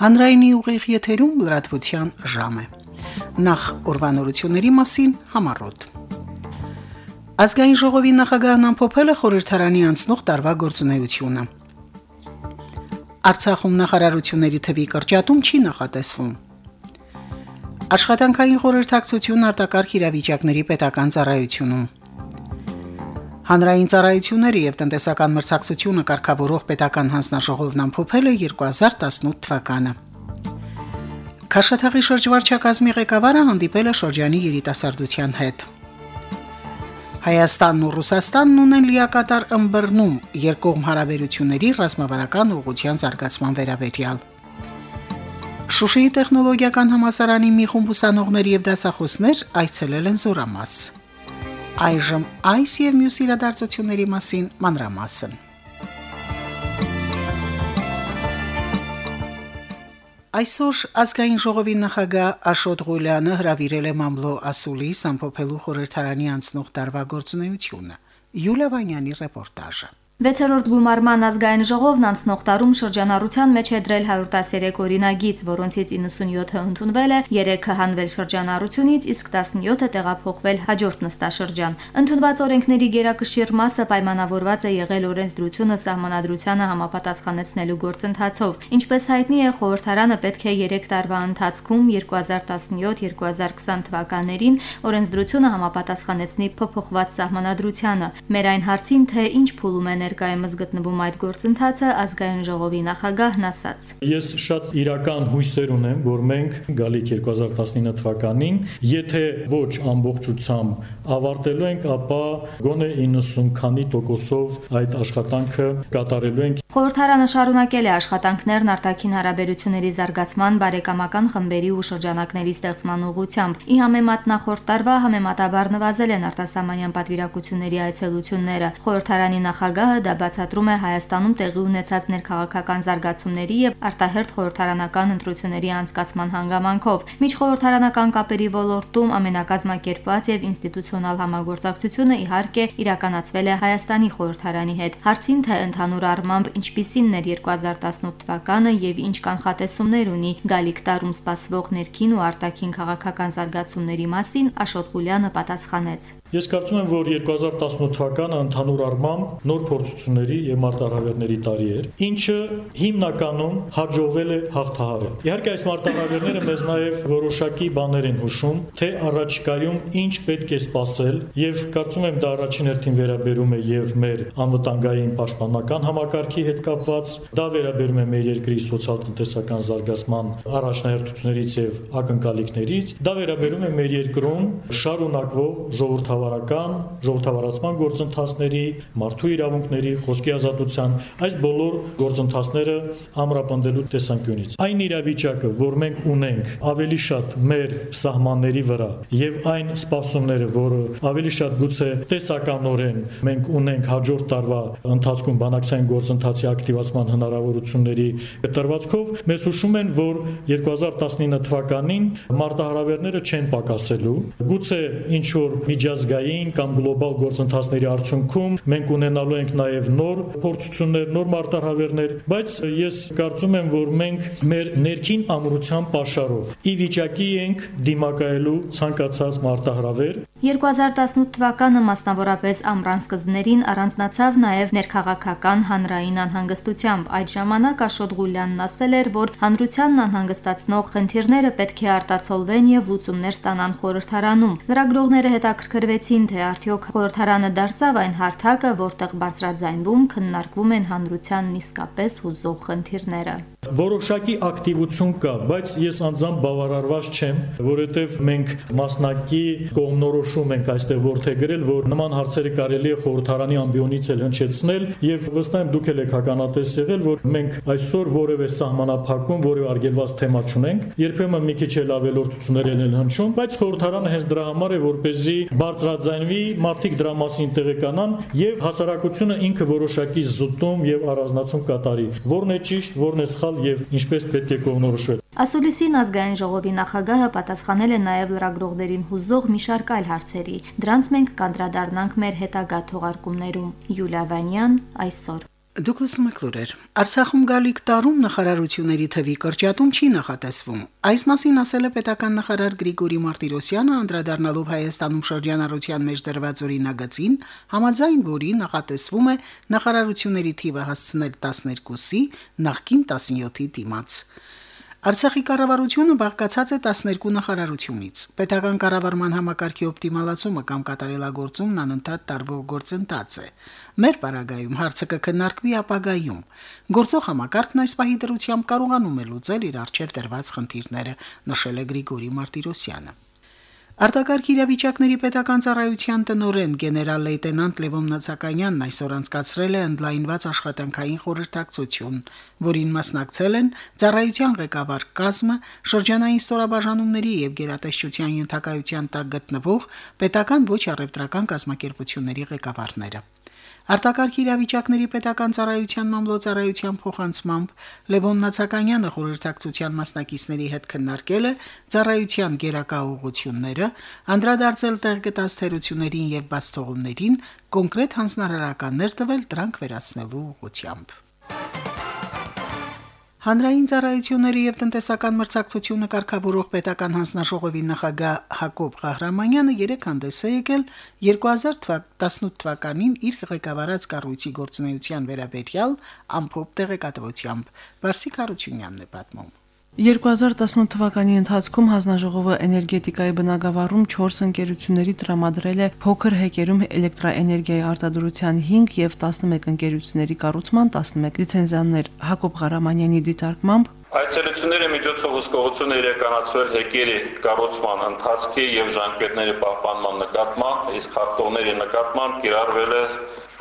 Հանրայինի ուղիղ եթերում լրատվության ժամ է։ Նախ ուրվանորությունների մասին համառոտ։ Ազգային ժողովի նախագահն ամփոփել է խորհրդարանի անցնող տարվա գործունեությունը։ Արցախում նախարարությունների թվի կրճատում չի նախատեսվում։ Աշխատանքային խորհրդակցություն արտակարգ իրավիճակների պետական ծառայությունում։ Հանրային ծառայությունների եւ տնտեսական մրցակցությունը կարգավորող պետական հանձնաժողովն ամփոփել է 2018 թվականը։ Քաշաթաղի շրջվարչակազմի ղեկավարը հանդիպել է շրջանի երիտասարդության հետ։ Հայաստանն ու Ռուսաստանն ունեն լիակատար ըմբռնում երկկողմ հարաբերությունների ռազմավարական ուղղության զարգացման վերաբերյալ։ Շուշիի տեխնոլոգիական համասարանի մի խումբ ուսանողներ եւ դասախոսներ այցելել են Զորամաս։ Այժմ այս եւ մյուս իրադարձությունների մասին մանրամասն։ Այսօր ազգային ժողովի նախագահ Աշոտ Ղուլյանը հրավիրել է Մամլո Ասուլի ամփոփելու խորհրդարանի անցնող տարվա գործունեությունը։ Յուլիա Վանյանի ռեպորտաժը։ Վեցերորդ գումարման ազգային ժողովն անցնող տարում շրջանառության մեջ է դրել 113 օրինագիծ, որոնցից 97-ը ընդունվել է, 3-ը հանվել շրջանառությունից, իսկ 17-ը տեղափոխվել հաջորդ նստաշրջան։ Ընդունված օրենքների գերակշիռ մասը պայմանավորված է եղել օրենսդրությունը սահմանադրությանը համապատասխանեցնելու գործընթացով։ Ինչպես հայտնի է, խորհրդարանը պետք է 3 տարվա ընթացքում 2017-2020 թվականներին օրենսդրությունը համապատասխանեցնի փոփոխված սահմանադրությանը։ Մեր այն հարցին, թե ինչ փուլում է ներկայումս գտնվում այդ գործընթացը, ազգային ժողովի նախագահն ասաց. Ես շատ իրական հույսեր ունեմ, որ մենք գալիք 2019 թվականին, եթե ոչ ամբողջությամբ ավարտելու ենք, ապա գոնե 90 քանի տոկոսով այդ աշխատանքը կատարելու ենք Խորհրդարանը շարունակել է աշխատանքներն արտաքին հարաբերությունների զարգացման, բարեկամական խմբերի ու շրջանակների ստեղծման ուղղությամբ։ Ի համեմատ նախորդ տարվա համեմատաբար նվազել են արտասահմանյան պատվիրակությունների այցելությունները։ Խորհրդարանի նախագահը դա բացատրում է Հայաստանում տեղի ունեցած ներքաղաքական զարգացումների եւ արտահերթ խորհրդարանական ընտրությունների անցկացման հանգամանքով։ Միջխորհրդարանական կապերի ոլորտում ամենակազմակերպված եւ ինստիտուցիոնալ համագործակցությունը իհարկե իրականացվել է Հայաստանի խորհրդարանի հետ։ Հարցին թե ընդհանուր առմամբ ինչպիսինն էր 2018 թվականը եւ ինչ կանխատեսումներ ունի գալիք տարում սպասվող ներքին ու արտաքին քաղաքական զարգացումների մասին Աշոտ Ղուլյանը պատասխանեց. Ես կարծում եմ, որ 2018 թվականը ընդհանուր առմամբ նոր գործողությունների եւ մարտահրավերների տարի էր, ինչը հիմնականում հաջողվել է հաղթահարել։ Իհարկե այս մարտահրավերները մեզ նաեւ որոշակի բաներ են հուշում, թե առաջիկայում ինչ պետք է սпасել եւ կարծում եմ դա առաջին հերթին վերաբերում է եւ մեր անվտանգային պաշտպանական համակարգի հետ կապված, դա վերաբերում է մեր երկրի սոցիալ-տնտեսական զարգացման առաջնահերթություններից եւ ակնկալիքներից, դա վերաբերում է մեր երկրում շարունակվող ժողովրդավարական, ժողովրդավարացման գործընթացների, մարդու իրավունք իրավունքների, խոսքի ազատության, այս բոլոր գործընթացները ամրապնդելու տեսանկյունից։ Այն իրավիճակը, որ մենք ունենք ավելի շատ մեր սահմանների վրա եւ այն սպասումները, որը ավելի շատ գուցե տեսականորեն մենք ունենք հաջորդ տարվա ընթացքում բանակցային գործընթացի ակտիվացման հնարավորությունների կտրվածքով, մեզ հուշում են, որ 2019 թվականին մարտահրավերները չեն պակասելու։ Գուցե ինչ որ միջազգային կամ գլոբալ գործընթացների արդյունքում մենք ունենալու ենք նաև նոր փորձություններ, նոր մարտահրավերներ, բայց ես կարծում եմ, որ մենք մեր ներքին ամրության pašարով ի վիճակի ենք դիմակայելու ցանկացած մարտահրավեր 2018 թվականը մասնավորապես ամռան սկզբներին առանձնացավ նաև ներքաղաքական հանրային անհանգստությամբ։ Այդ ժամանակ Աշոտ Ղուլյանն ասել էր, որ հանրությանն անհանգստացնող խնդիրները պետք է արտացոլվեն եւ լուծումներ ստանան խորհրդարանում։ Լրագրողները հետաքրքրվեցին, թե արդյոք խորհրդարանը դարձավ այն հարթակը, որտեղ բարձրաձայնվում քննարկվում են հանրությանն իսկապես հուզող խնդիրները։ Որոշակի ակտիվություն կա, բայց ես անձամբ բավարարված չեմ, որովհետև մենք մասնակի կողմնորոշում ենք այստեղ որթեգրել, որ նման հարցերը կարելի է խորհրդարանի ամբիոնից էլ հնչեցնել եւ վստահ եմ դուք էլ եք հականատես եղել, որ մենք այսօր որևէ սահմանափակում, որևէ արգելված թեմա չունենք, երբեմն մի քիչ էլ ավելորդություններ են հնչում, բայց խորհրդարանը հենց դրա համար է, որպեսզի բարձրաձայնվի, մարդիկ դրա մասին տեղեկանան եւ հասարակությունը ինքը որոշակի զուտում եւ առանձնացում կատարի։ Որն է ճիշտ, որն է սխալ տալ եւ ինչպես պետք է կողմնորոշվել։ Ասուլիսին ազգային ժողովի նախագահը պատասխանել է նաև լրագրողներին հուզող մի շարք այլ հարցերի։ Դրանց մենք կանդրադառնանք մեր հետագա թողարկումներում։ Յուլիա Վանյան այսօր Դուք լսում եք լուրեր։ Արցախում գալիք տարում նախարարությունների թվի կրճատում չի նախատեսվում։ Այս մասին ասել է պետական նախարար Գրիգորի Մարտիրոսյանը, անդրադառնալով Հայաստանում շրջանառության մեջ դրված օրինագծին, համաձայն որի նախատեսվում է նախարարությունների թիվը հասցնել 12-ի, նախկին 17-ի դիմաց։ Արցախի կառավարությունը բաղկացած է 12 նախարարությունից։ Պետական կառավարման համակարգի օպտիմալացումը կամ կատարելագործումն անընդհատ տարվող գործընթաց է։ Մեր պարագայում հարցը կքննարկվի ապագայում։ Գործող համակարգն այս պահի դրությամբ կարողանում է լուծել իր արժև դրված խնդիրները, նշել է Գրիգորի Մարտիրոսյանը։ Արտակարգ իրավիճակների պետական ծառայության տնօրեն գեներալ լեյտենանտ Լևոն Նացականյանն այսօր անցկացրել է ընդլայնված աշխատանքային խորհրդակցություն, որին մասնակցել են ծառայության ղեկավար կազմը, շրջանային ստորաբաժանումների եւ գերատեսչության ենթակայության տակ գտնվող պետական ոչ առևտրական կազմակերպությունների ղեկավարները։ Արտակարգ իրավիճակների պետական ծառայության մամլոյցարայության փոխանցմամբ Լևոն Նացականյանը խորհրդակցության մասնակիցների հետ քննարկել է ծառայության գերակա ուղությունները, անդրադարձել տեղգտած թերություններին եւ բացթողումներին, կոնկրետ հանձնարարականներ տվել դրանք վերացնելու ուղղությամբ։ Հանրային ծառայությունների եւ տնտեսական մրցակցությունը կարգավորող պետական հանձնաժողովի նախագահ Հակոբ Ղահրամանյանը երեք հանդես է եկել 2018 թվականին իր ղեկավարած կառույցի գործունեության վերաբերյալ ամփոփ տեղեկատվությամբ։ Վարսիկ Հարությունյանն է պատմում։ 2018 թվականի ընթացքում հանձնաժողովը էներգետիկայի բնագավառում 4 ընկերությունների տրամադրել է փոքր հեկերում էլեկտրաէներգիայի արտադրության 5 եւ 11 ընկերությունների կառուցման 11 լիցենզիաներ Հակոբ Ղարամանյանի դիտարկմամբ Այցելությունների միջոցով հսկողություն է իրականացվել հեկերի կառուցման ընթացքի եւ ժանկետների պահպանման նկատմամբ, իսկ հաղթողների նկատմամբ կիրառվել է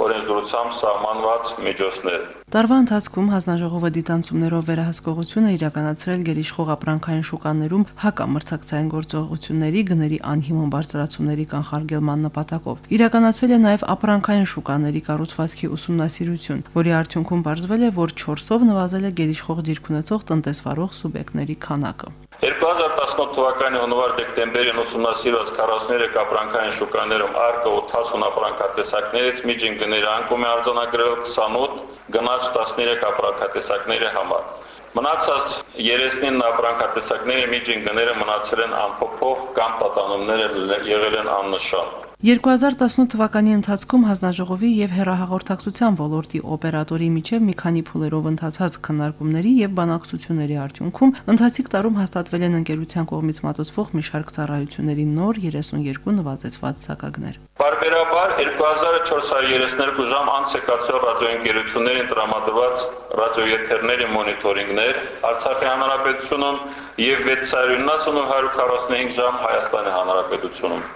օրենսդրությամբ սահմանված միջոցներ։ Տարվա ընթացքում հանձնաժողովը դիտանցումներով վերահսկողությունը իրականացրել գերիշխող ապրանքային շուկաներում հակամրցակցային գործողությունների գների անհիմուն բարձրացումների կանխարգելման նպատակով։ Իրականացվել է նաև ապրանքային շուկաների կառուցվածքի ուսումնասիրություն, որի արդյունքում ողջվել է, որ 4-ով նվազել է գերիշխող դիրք ունեցող տնտեսվարող սուբյեկտների քանակը։ 2018 թվականի հունվար-դեկտեմբերին ուսումնասիրված 43 ապրանքային շուկաներում արկա 80 ապրանքատեսակներից միջին գները անկում է արձանագրել 28, գնաց 13 ապրանքատեսակների համար։ Մնացած 39 ապրանքատեսակների միջին գները մնացել են անփոփոխ կամ պատանումները եղել են աննշան։ 2018 թվականի ընթացքում հանձնաժողովի եւ հերահաղորդակցության ոլորտի օպերատորի միջև մի քանի փուլերով ընթացած քննարկումների եւ բանակցությունների արդյունքում ընթացիկ տարում հաստատվել են ընկերության կողմից մատուցվող մի շարք ծառայությունների նոր 32 նվազեցված սակագներ։ Բարբերաբար 2432 ժամ անց է կացել ռադիոընկերություններին տրամադրված ռադիոեթերների մոնիտորինգներ Արցախի հանրապետությունում եւ 690 145 ժամ Հայաստանի հանրապետությունում։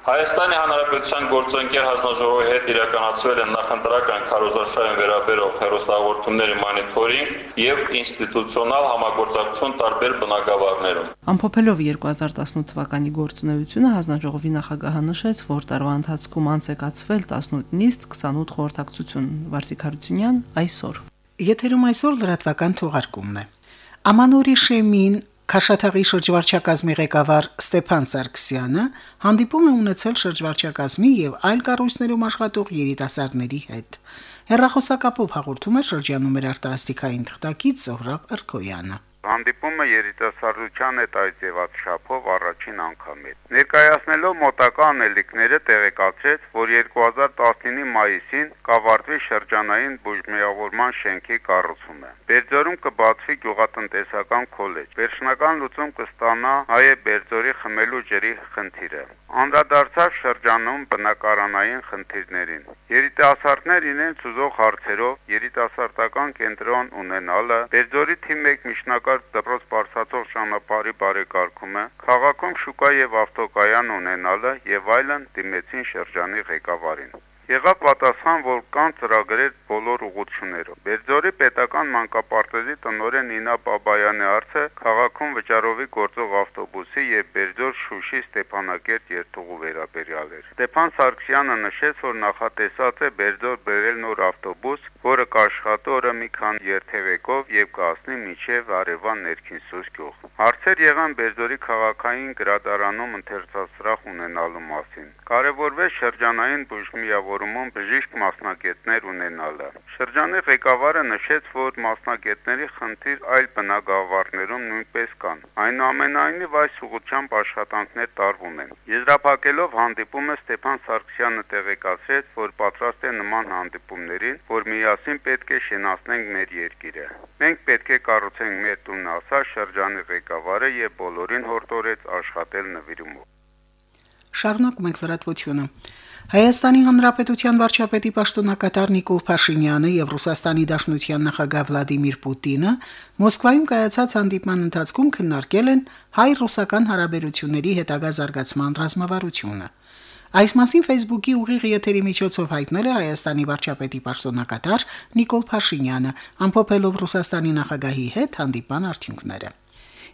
Հայաստանի Հանրապետության գործընկեր հանձնաժողովի հետ իրականացվել են նախընտրական քարոզարշավին վերաբերող հերոստաղորդումների մոնիթորինգ եւ ինստիտուցիոնալ համագործակցություն տարբեր բնակավարներում։ Ամփոփելով 2018 թվականի գործունեությունը հանձնաժողովի նախագահը նշեց, որ տարվա ընթացքում անցեկացվել 18 նիստ 28 խորհրդակցություն։ Վարսիկ Հարությունյան այսօր։ Եթերում այսօր լրատվական թողարկումն է։ Ամանորի Շեմին Քաշաթաղի շրջվարչակազմի ղեկավար Ստեփան Սարգսյանը հանդիպում է ունեցել շրջվարչակազմի եւ այլ կառույցներում աշխատող երիտասարդների հետ։ Հերրախոսակապով հաղորդում է շրջանում մեր արտասթիկային թղթակից Զոհրաբ Ըրքոյանը։ Հանդիպումը երիտասարդության հետ այս եւած շափով առաջին անգամ է։ Ներկայացնելով մոտակա անելիքները տեղեկացրեց, որ 2019-ի մայիսին կավարտվի շրջանային բուժմիավորման շենքի կառուցումը։ Բերձորում կբացվի գյուղատնտեսական քոլեջ։ Վերջնական լուծում կստանա հայե Բերձորի խմելու ջրի խնդիրը։ Անդրադարձավ շրջանում բնակարանային խնդիրներին։ Երիտասարդներ իրենց ուզող հարցերով երիտասարդական կենտրոն ունենալը, Բերձորի թիմ 1 միջնակարգ դպրոց բարձրացող ճանապարհի բարեկարգումը, քաղաքում շուկա եւ ավտոկայան ունենալը եւ այլն դիմեցին շրջանի ղեկավարին։ Եղավ պատասխան, որ կան ծրագրեր բոլոր ուղություններով։ Բերձորի պետական մանկապարտեզի տնօրեն Նինա Բաբայանի արծը քաղաքում վճարովի գործող ավտոբուսի եւ Բերձոր Շուշի Ստեփանակերտ երթուղու վերաբերյալ էր։ Ստեփան Սարգսյանը նշեց, որ նախատեսած է Բերձոր բերել նոր ավտոբուս, որը կաշխատի օրը մի քանի երթևեկով եւ կհասնի մինչեւ Արևան ներքին Սուս գյուղ։ Հարցեր եղան Բերձորի քաղաքային գրադարանում ընթերցասրահ ունենալու մասին։ Կարևորվեց շրջանային բուժմիավոր ֆորումում բժիշկ մասնագետներ ունենալը։ Շրջանի ղեկավարը նշեց, որ մասնագետների խնդիր այլ բնակավարներում նույնպես կան։ Այնուամենայնիվ այս ուղղությամբ աշխատանքներ տարվում են։ Եզրափակելով հանդիպումը Ստեփան Սարգսյանը տեղեկացրեց, որ պատրաստ է նման հանդիպումներին, որ միասին պետք է շենացնենք մեր երկիրը։ Մենք պետք է կառուցենք մեր տունը, ասա շրջանի ղեկավարը եւ բոլորին հորդորեց աշխատել նվիրումով։ Շարունակում ենք լրատվությունը։ Հայաստանի Հանրապետության վարչապետի պաշտոնակատար Նիկոլ Փաշինյանը եւ Ռուսաստանի Դաշնության նախագահ Վլադիմիր Պուտինը Մոսկվայում կայացած հանդիպման ընթացքում քննարկել են հայ-ռուսական հարաբերությունների հետագա զարգացման ռազմավարությունը։ Այս մասին Facebook-ի ուղիղ եթերի միջոցով հայտնել է Հայաստանի վարչապետի պաշտոնակատար Նիկոլ Փաշինյանը, ամփոփելով Ռուսաստանի նախագահի հետ հանդիպան արդյունքները։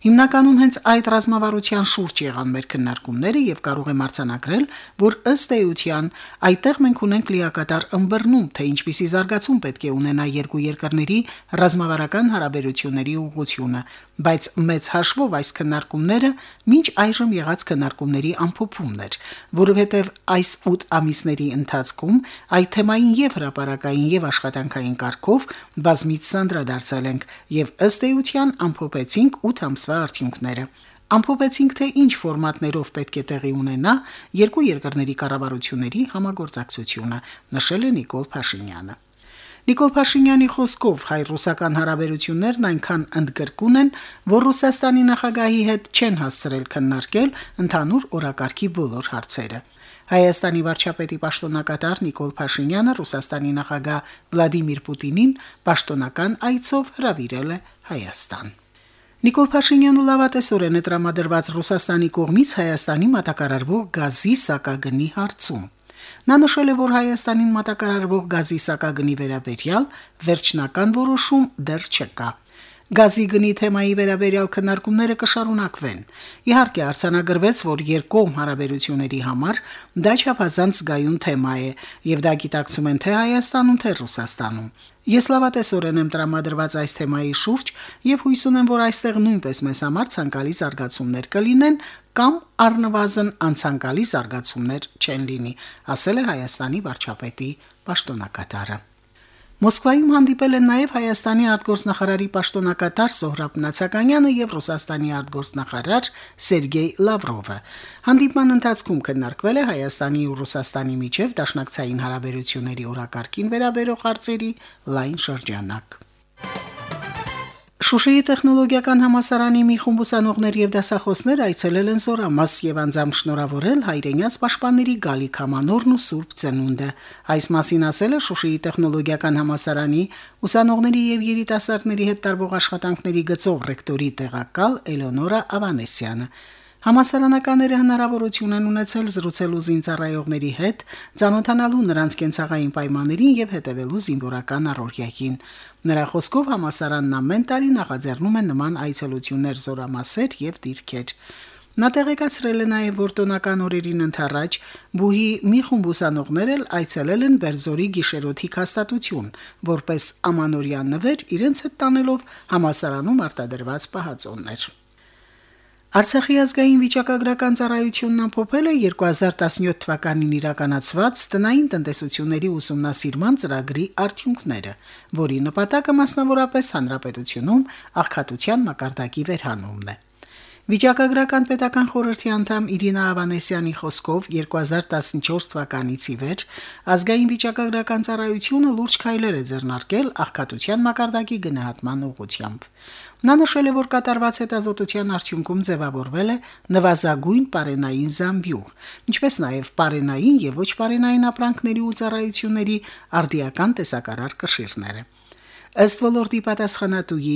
Հիմնականում հենց այդ ռազմավարության շուրջ եղան մեր քննարկումները եւ կարող եմ արձանագրել, որ ըստ էության այդտեղ մենք ունենք լիակատար ըմբռնում, թե ինչպիսի զարգացում պետք է ունենա երկու երկրների ռազմավարական հարաբերությունների ուղղությունը, բայց մեծ հաշվով այս քննարկումները մինչ այժմ եղած քննարկումների ամփոփումն էր, որովհետև այս 8 ամիսների ընթացքում այդ թեմային եւ հրապարակային եւ աշխատանքային կարգով բազմից սանդրադարձել ենք եւ ըստ էության ամփոփեցինք 8 ամսվա արդյունքները։ Ամփոփեցինք, թե ինչ ֆորմատներով պետք է տեղի ունենա երկու երկրների կառավարությունների համագործակցությունը, նշել է Նիկոլ Փաշինյանը։ Նիկոլ Փաշինյանի խոսքով հայ-ռուսական հարաբերություններն այնքան ընդգրկուն են, որ Ռուսաստանի նախագահի հետ չեն հասցրել քննարկել ընդհանուր օրակարգի բոլոր հարցերը։ Հայաստանի վարչապետի պաշտոնակատար Նիկոլ Փաշինյանը Ռուսաստանի նախագահ Վլադիմիր Պուտինին պաշտոնական այցով հրավիրել է Հայաստան։ Նիկոլ Փաշինյանը լավատեսորեն է տրամադրված Ռուսաստանի կողմից Հայաստանի մատակարարվող գազի սակագնի հարցում։ Նա նշել է, որ Հայաստանին մատակարարվող գազի սակագնի վերաբերյալ վերջնական որոշում դեռ չկա։ Գազի գնի թեմայի վերաբերյալ քննարկումները կշարունակվեն։ Իհարկե, արցանագրվեց, որ երկկողմ հարաբերությունների համար դա չափազանց զգայուն թեմա է, եւ դա գիտակցում են թե Հայաստանում, թե Ռուսաստանում։ Ես լավատեսորեն եմ տրամադրված այս թեմայի շուրջ եւ հույս ունեմ, որ այստեղ նույնպես մեզ համար ցանկալի զարգացումներ կլինեն կամ առնվազն անցանկալի զարգացումներ չեն լինի, ասել է Հայաստանի վարչապետի պաշտոնակատարը։ Մոսկվայում հանդիպել են նաև Հայաստանի արտգործնախարարի պաշտոնակատար Սոհրաբ Նացականյանը եւ Ռուսաստանի արտգործնախարար Սերգեյ Լավրովը։ Հանդիպման ընթացքում քննարկվել է Հայաստանի ու Ռուսաստանի միջև դաշնակցային հարաբերությունների օրակարգին վերաբերող հարցերի լայն շրջանակ։ Շուշիի տեխնոլոգիական համասարանի մի խումբ ուսանողներ եւ դասախոսներ այցելել են Զորամաս եւ անձամբ շնորհավորել հայրենյաց պաշտպանների Գալիք Համանորն ու Սուրբ Ծնունդը։ Այս մասին ասել է Շուշիի տեխնոլոգիական համասարանի ուսանողների եւ երիտասարդների հետ տարվող աշխատանքների գծով ռեկտորի տեղակալ Էլեոնորա Ավանեսյանը։ Համասարանականները հնարավորություն են ունեցել զրուցելու զինծառայողների հետ, ցանոթանալու նրանց կենցաղային պայմաններին եւ հետևելու զինվորական առօրյային։ Նրա խոսքով համասարանն ամեն տարի նախաձեռնում է նման այցելություններ զորամասեր եւ դիրքեր։ Նա տեղեկացրել է նաև, որ տոնական օրերին ընթരാճ բուհի մի խումբ ուսանողներ էլ այցելել են Բերձորի գիշերօթիկ հաստատություն, որպես ամանորյան նվեր իրենց հետ տանելով համասարանում արտադրված պահածոններ։ Արցախի ազգային վիճակագրական ծառայությունն ամփոփել է 2017 թվականին իրականացված տնային տնտեսությունների ուսումնասիրման ծրագրի արդյունքները, որի նպատակը մասնավորապես հանրապետությունում աղքատության մակարդակի վերհանումն է։ Վիճակագրական պետական խորհրդի անդամ Իրինա Ավանեսյանի խոսքով 2014 թվականից ի վեր ազգային վիճակագրական ծառայությունը լուրջ քայլեր է ձեռնարկել աղքատության մակարդակի գնահատման ուղղությամբ։ Նա նշել է, որ կատարված հետազոտության արդյունքում ձևավորվել է նվազագույն պարենային զամբյուղ, ինչպես նաև պարենային եւ ոչ պարենային ապրանքների ու ծառայությունների արդիական տեսակարար կշիռները։ Ըստ ոլորտի պատասխանատուի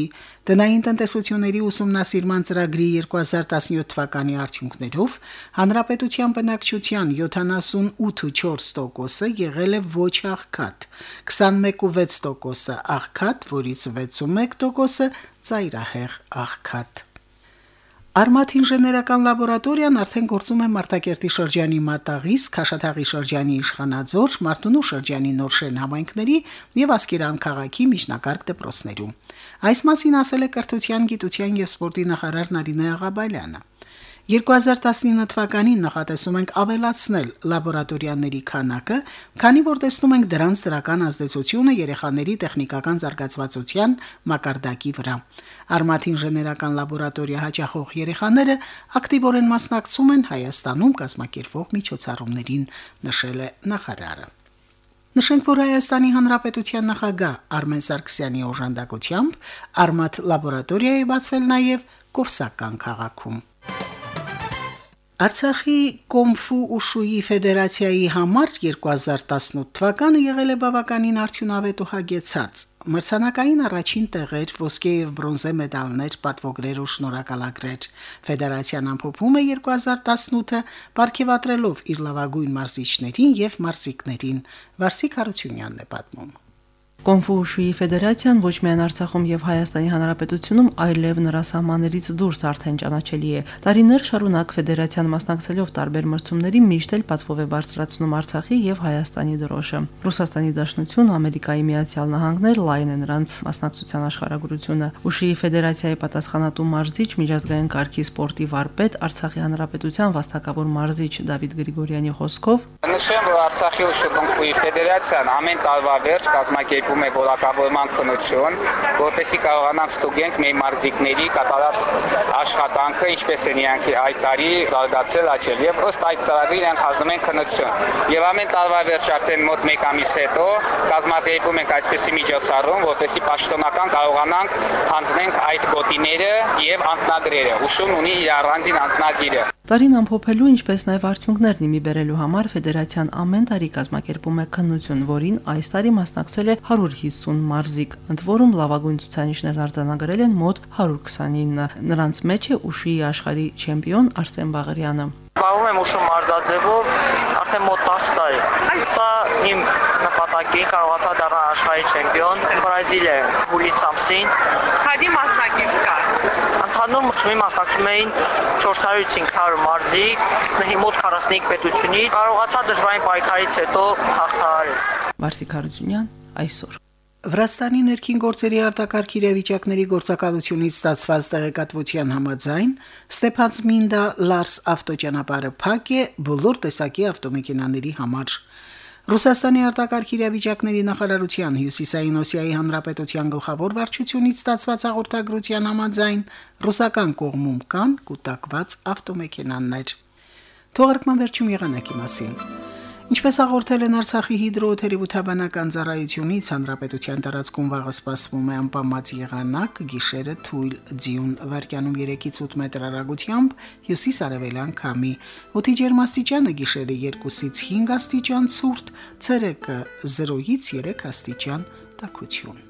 տնային տնտեսությունների ուսումնասիրման ծրագրի 2017 թվականի արդյունքներով հանրապետության բնակչության 78.4%-ը եղել է ոչ աղքատ, 21.6%-ը աղքատ, որից 61%-ը ծայրահեղ աղքատ։ Արմաթ ինժեներական լաբորատորիան արդեն գործում է Մարտակերտի շրջանի Մատաղիս, Քաշաթաղի շրջանի Իշխանաձոր, Մարտունու շրջանի Նորշեն համայնքների եւ Ասկերան քաղաքի միջնակարգ դպրոցներում։ Այս մասին ասել է Կրթության, գիտության եւ սպորտի նախարար Նարինե Աղաբալյանը։ 2019 թվականին նախատեսում ենք ավելացնել լաբորատորիաների քանակը, քանի որ տեսնում ենք դրանց դրական ազդեցությունը երեխաների տեխնիկական զարգացվածության մակարդակի վրա։ Արմաթ ինժեներական լաբորատորիա հաճախող երեխաները ակտիվորեն մասնակցում են Հայաստանում կազմակերպվող միջոցառումներին, նշել է նախարարը։ Նշենք, որ Հայաստանի Հանրապետության նախագահ Արմեն Սարգսյանի օժանդակությամբ Արմաթ լաբորատորիայի բացվել նաև Կովսական քաղաքում։ Արցախի Կոմֆու Ուշուի ֆեդերացիայի համար 2018 թվականը եղել է բավականին արդյունավետ ու հագեցած։ Մրցանակային առաջին տեղեր, ոսկե եւ բրոնզե մեդալներ, պատվոգրեր ու շնորհակալագրեր։ Ֆեդերացիան ամփոփում է 2018-ը, ապարգևատրելով իր լավագույն մարզիչներին եւ մարզիկներին։ Վարսիկ Հարությունյանն է պատմում։ Կոնֆուշիի ֆեդերացիան ոչ միայն Արցախում եւ Հայաստանի Հանրապետությունում, այլև նրա սահմաններից դուրս արդեն ճանաչելի է։ Տարիներ շարունակ ֆեդերացիան մասնակցելով տարբեր մրցումների միշտ էլ պատվով է բարձրացնում Արցախի եւ Հայաստանի դրոշը։ Ռուսաստանի Դաշնություն, Ամերիկայի Միացյալ Նահանգներ լայն է նրանց մասնակցության աշխարհագրությունը։ Ուշիի ֆեդերացիայի պատասխանատու մարզիչ միջազգային կարգի սպորտի վարպետ Արցախի Հանրապետության վաստակավոր մարզիչ Դավիթ Գրիգորյանի խոսքով Նշեմ, որ Արցախի ուշի ֆեդերացիան ամեն տարվա վերջ կազմակերպ ձեռքում է որակավորման քննություն, որպեսզի կարողանանք ստուգենք մեր մարզիկների կատարած աշխատանքը, ինչպես են իրանք այդ տարի զարգացել աճել եւ ըստ այդ ծրագրի իրանք հանձնում են քննություն։ Եվ ամեն տարվա վերջ արդեն մոտ 1 ամիս հետո կազմակերպում ենք այսպեսի միջոցառում, որպեսզի պաշտոնական կարողանանք հանձնենք այդ գոտիները եւ անձնագրերը։ Ուշուն ունի իր առանձին անձնագիրը։ Տարին ամփոփելու, ինչպես նաև արդյունքներն իմի բերելու համար ֆեդերացիան ամեն տարի կազմակերպում է քննություն, որին այս տարի մասնակցել է 150 մարզիկ, ընդ որում լավագույն ցուցանիշներն արձանագրել են մոտ 129։ Նրանց մեջ է Ուշիի աշխարհի չեմպիոն Արսեն Բաղարյանը։ Զբաղվում եմ ուշում մարզաձևով արդեն մոտ 10 տարի։ Սա իմ նպատակն է կարողացա դառնալ աշխարհի չեմպիոն Բրազիլիա հուլիս ամսին։ Քանի մասնակից կա։ Ընդհանուր մրցումի մասնակցում էին 400-ից 500 մարզիկ, մոտ 45 պետությունից։ Կարողացա դժվարին պայքարից հետո հաղթահարել։ Մարսիկ Հարությունյան այսօր Վրաստանի ներքին գործերի արտակարգ իրավիճակների գործակալությունից ստացված տեղեկատվության համաձայն Ստեփանցմինդա Լարս ավտոճանապարհը փակ է բոլոր տեսակի ավտոմեքենաների համար։ Ռուսաստանի արտակարգ իրավիճակների նախարարության Հյուսիսային Օսիայի հանրապետության գլխավոր վարչությունից ստացված հաղորդագրության համաձայն ռուսական կողմում կան կուտակված ավտոմեքենաներ։ Թողարկման վերջում եղանակի մասին։ Ինչպես հաղորդել են Արցախի հիդրոթերապևտաբանական ծառայությունից, հանրապետության տարածքում վաղը սպասվում է անպամած եղանակ, գիշերը թույլ ձյուն վարկյանում 3-ից 8 մետր հեռագությամբ, հյուսիս-արևելյան քամի։ Օդի ջերմաստիճանը գիշերը 2-ից 5 աստիճան ցուրտ, ցերեկը 0-ից 3 աստիճան տաքություն։